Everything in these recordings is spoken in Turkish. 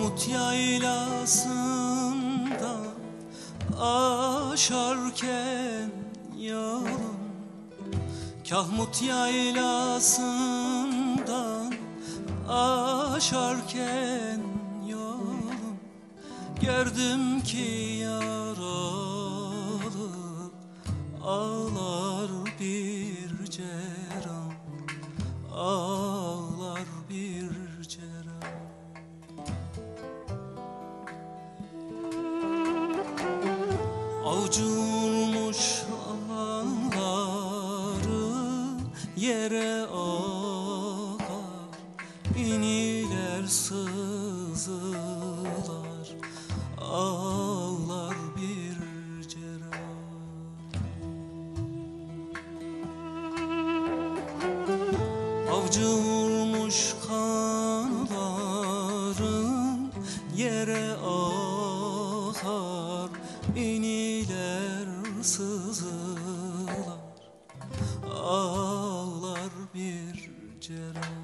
Mahmut yaylasından aşarken yolum Kahmut yaylasından aşarken yolum Gördüm ki yaralı ağlar bir ceram Avucunmuş ağları yere akar. İniler sızılar ağlar bir cerrah. Avcı vurmuş kanların yere akar. İniler sızılar ağlar bir cerrah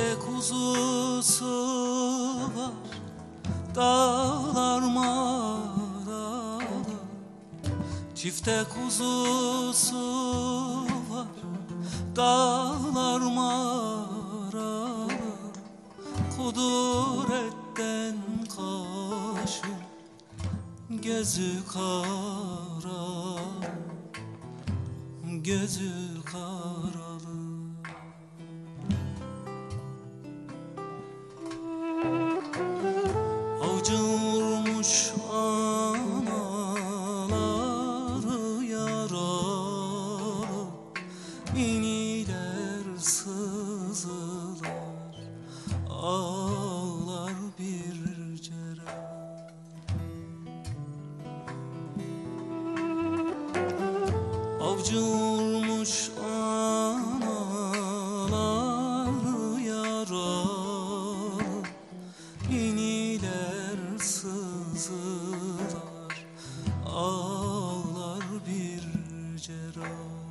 Çifte kuzusu var Dağlar maralı Çifte kuzusu var Dağlar maralı Kuduretten kaşı Gözü kara Gözü karalı cerrah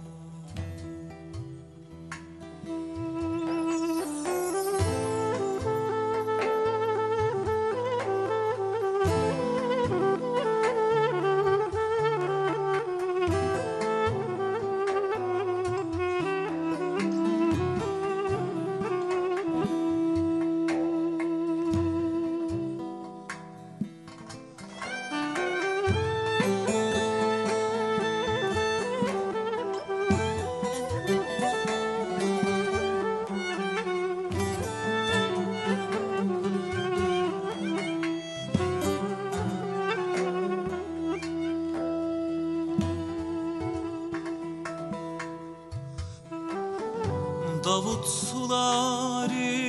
Davut sulariye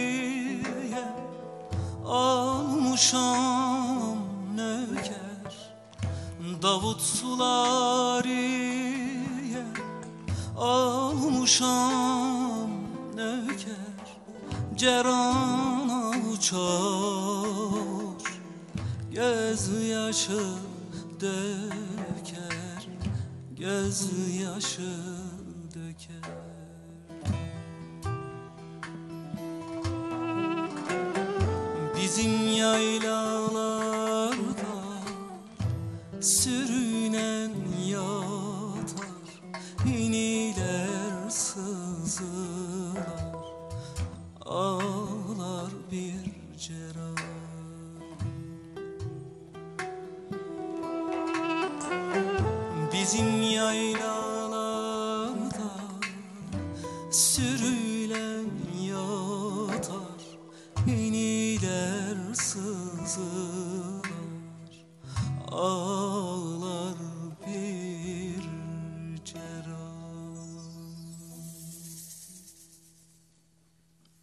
almışam nöker. Davut sulariye almışam nöker. Cerana uçar göz yaşı döker. Göz yaşı döker Bizim yaylalarda sürünen yatar İniler sızılar ağlar bir cerrah. Bizim yaylalarda sürünen